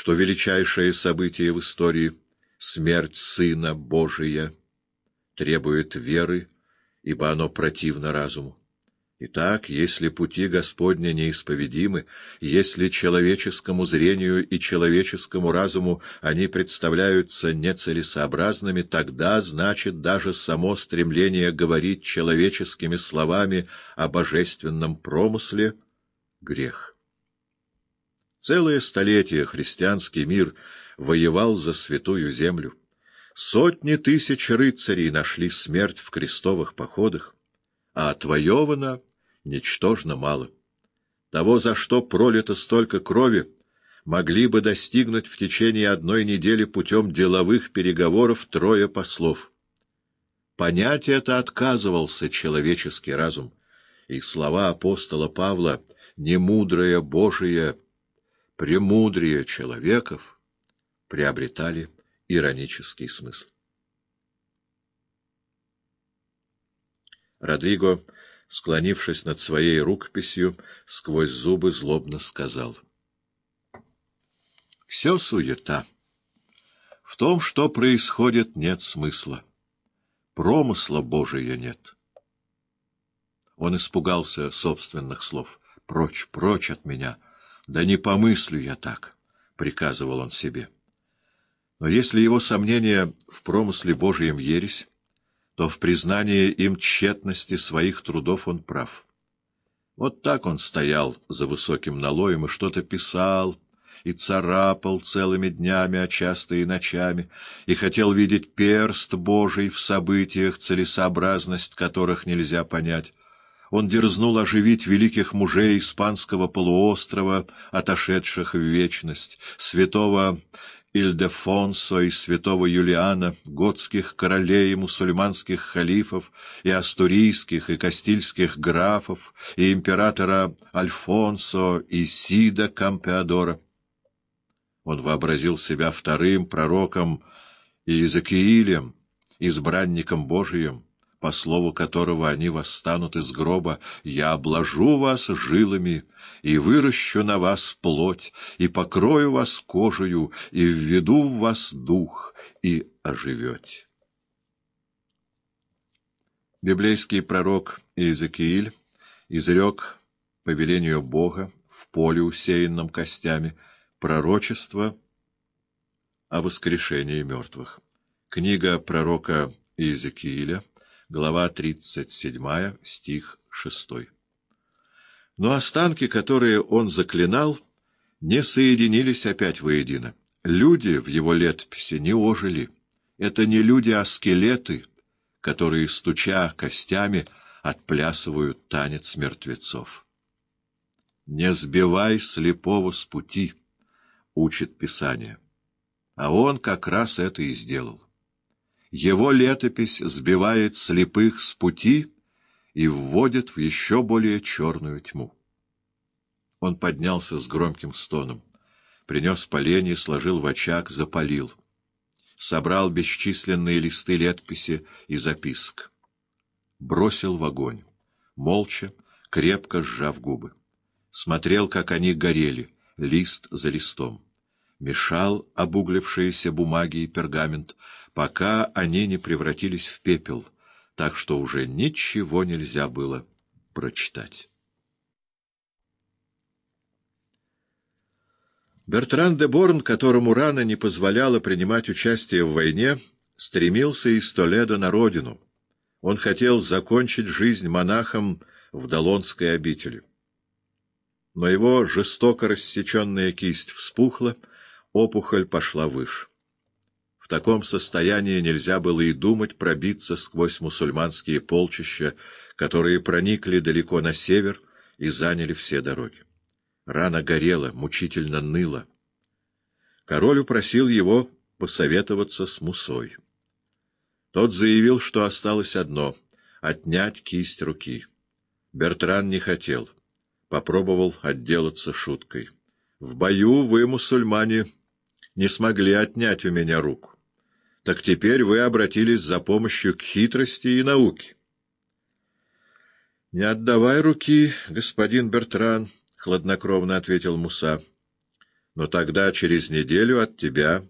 что величайшее событие в истории — смерть Сына Божия — требует веры, ибо оно противно разуму. Итак, если пути Господни неисповедимы, если человеческому зрению и человеческому разуму они представляются нецелесообразными, тогда, значит, даже само стремление говорить человеческими словами о божественном промысле — грех. Целое столетие христианский мир воевал за святую землю. Сотни тысяч рыцарей нашли смерть в крестовых походах, а отвоевано ничтожно мало. Того, за что пролито столько крови, могли бы достигнуть в течение одной недели путем деловых переговоров трое послов. Понять это отказывался человеческий разум, и слова апостола Павла «немудрое Божие» премудрие человеков приобретали иронический смысл. Родриго, склонившись над своей рукописью, сквозь зубы злобно сказал. «Все суета. В том, что происходит, нет смысла. Промысла Божия нет». Он испугался собственных слов. «Прочь, прочь от меня!» «Да не помыслю я так», — приказывал он себе. Но если его сомнения в промысле Божьем ересь, то в признании им тщетности своих трудов он прав. Вот так он стоял за высоким налоем и что-то писал, и царапал целыми днями, а часто и ночами, и хотел видеть перст Божий в событиях, целесообразность которых нельзя понять, он дерзнул оживить великих мужей испанского полуострова, отошедших в вечность, святого Ильдефонсо и святого Юлиана, готских королей и мусульманских халифов, и астурийских и кастильских графов, и императора Альфонсо и Сида Кампеадора. Он вообразил себя вторым пророком Иезекиилем, избранником Божиим, по слову которого они восстанут из гроба, «Я обложу вас жилами, и выращу на вас плоть, и покрою вас кожею, и введу в вас дух, и оживете». Библейский пророк Иезекииль изрек по велению Бога в поле, усеянном костями, пророчество о воскрешении мертвых. Книга пророка Иезекииля, глава 37, стих 6. Но останки, которые он заклинал, не соединились опять воедино. Люди в его летописи не ожили. Это не люди, а скелеты, которые, стуча костями, отплясывают танец мертвецов. «Не сбивай слепого с пути», — учит Писание. А он как раз это и сделал. Его летопись сбивает слепых с пути и вводит в еще более черную тьму. Он поднялся с громким стоном, принес поленье, сложил в очаг, запалил. Собрал бесчисленные листы летописи и записок. Бросил в огонь, молча, крепко сжав губы. Смотрел, как они горели, лист за листом. Мешал обуглившиеся бумаги и пергамент, пока они не превратились в пепел, так что уже ничего нельзя было прочитать. Бертран де Борн, которому рано не позволяла принимать участие в войне, стремился из Толедо на родину. Он хотел закончить жизнь монахом в Долонской обители. Но его жестоко рассеченная кисть вспухла, опухоль пошла выше таком состоянии нельзя было и думать пробиться сквозь мусульманские полчища, которые проникли далеко на север и заняли все дороги. Рана горела, мучительно ныла. Король упросил его посоветоваться с Мусой. Тот заявил, что осталось одно — отнять кисть руки. Бертран не хотел. Попробовал отделаться шуткой. «В бою вы, мусульмане, не смогли отнять у меня руку так теперь вы обратились за помощью к хитрости и науке. — Не отдавай руки, господин Бертран, — хладнокровно ответил Муса. Но тогда через неделю от тебя